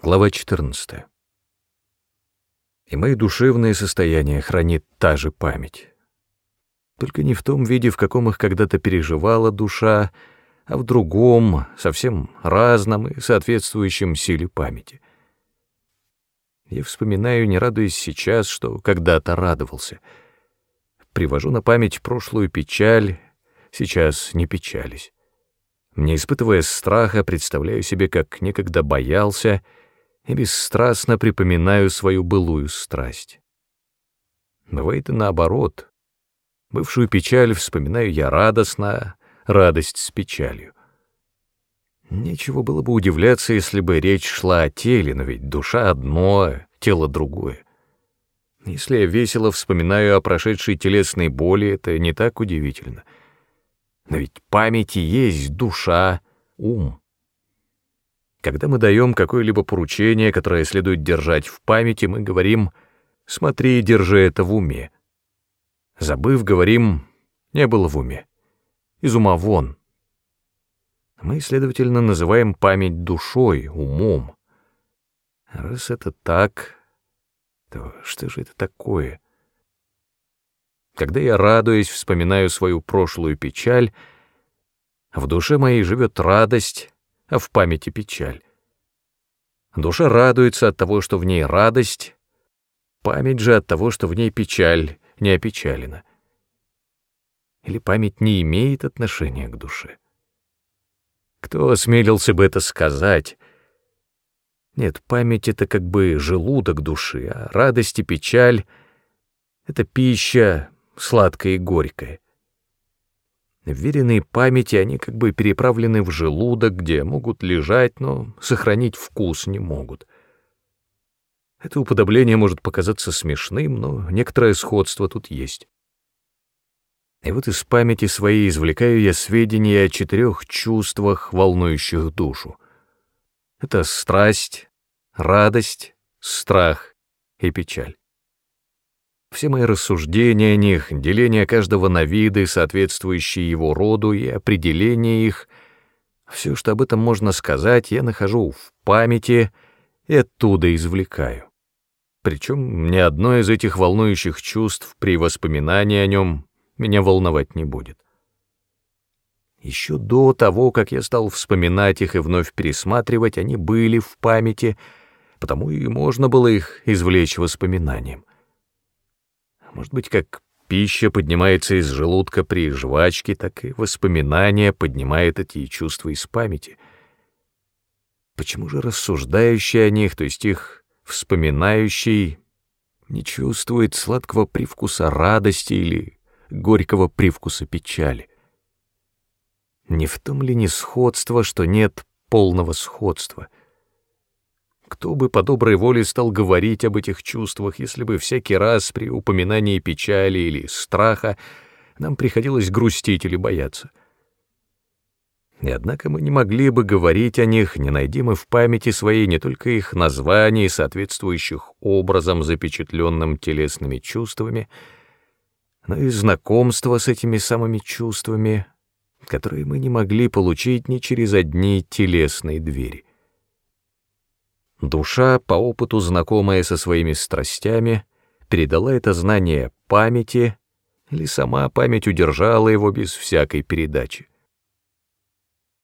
Глава 14. И мои душевные состояния хранит та же память. Только не в том виде, в каком их когда-то переживала душа, а в другом, совсем разном и соответствующем силе памяти. Я вспоминаю, не радуясь сейчас, что когда-то радовался. Привожу на память прошлую печаль, сейчас не печались. Не испытывая страха, представляю себе, как некогда боялся — и бесстрастно припоминаю свою былую страсть. Бывает и наоборот. Бывшую печаль вспоминаю я радостно, радость с печалью. Нечего было бы удивляться, если бы речь шла о теле, но ведь душа одно, тело другое. Если я весело вспоминаю о прошедшей телесной боли, это не так удивительно. Но ведь память и есть душа, ум. Когда мы даем какое-либо поручение, которое следует держать в памяти, мы говорим «смотри, держи это в уме». Забыв, говорим «не было в уме». Из ума вон. Мы, следовательно, называем память душой, умом. Раз это так, то что же это такое? Когда я, радуясь, вспоминаю свою прошлую печаль, в душе моей живет радость, а в памяти печаль. Душа радуется от того, что в ней радость, память же от того, что в ней печаль не опечалена. Или память не имеет отношения к душе? Кто осмелился бы это сказать? Нет, память — это как бы желудок души, а радость и печаль — это пища сладкая и горькая. Вверенные памяти, они как бы переправлены в желудок, где могут лежать, но сохранить вкус не могут. Это уподобление может показаться смешным, но некоторое сходство тут есть. И вот из памяти своей извлекаю я сведения о четырех чувствах, волнующих душу. Это страсть, радость, страх и печаль. Все мои рассуждения о них, деление каждого на виды, соответствующие его роду, и определение их, все, что об этом можно сказать, я нахожу в памяти и оттуда извлекаю. Причем ни одно из этих волнующих чувств при воспоминании о нем меня волновать не будет. Еще до того, как я стал вспоминать их и вновь пересматривать, они были в памяти, потому и можно было их извлечь воспоминанием. Может быть, как пища поднимается из желудка при жвачке, так и воспоминания поднимают эти чувства из памяти. Почему же рассуждающий о них, то есть их вспоминающий, не чувствует сладкого привкуса радости или горького привкуса печали? Не в том ли несходство, что нет полного сходства — кто бы по доброй воле стал говорить об этих чувствах, если бы всякий раз при упоминании печали или страха нам приходилось грустить или бояться? И однако мы не могли бы говорить о них, не найдя мы в памяти своей не только их названий, соответствующих образом, запечатленным телесными чувствами, но и знакомства с этими самыми чувствами, которые мы не могли получить ни через одни телесные двери. Душа, по опыту знакомая со своими страстями, передала это знание памяти, или сама память удержала его без всякой передачи.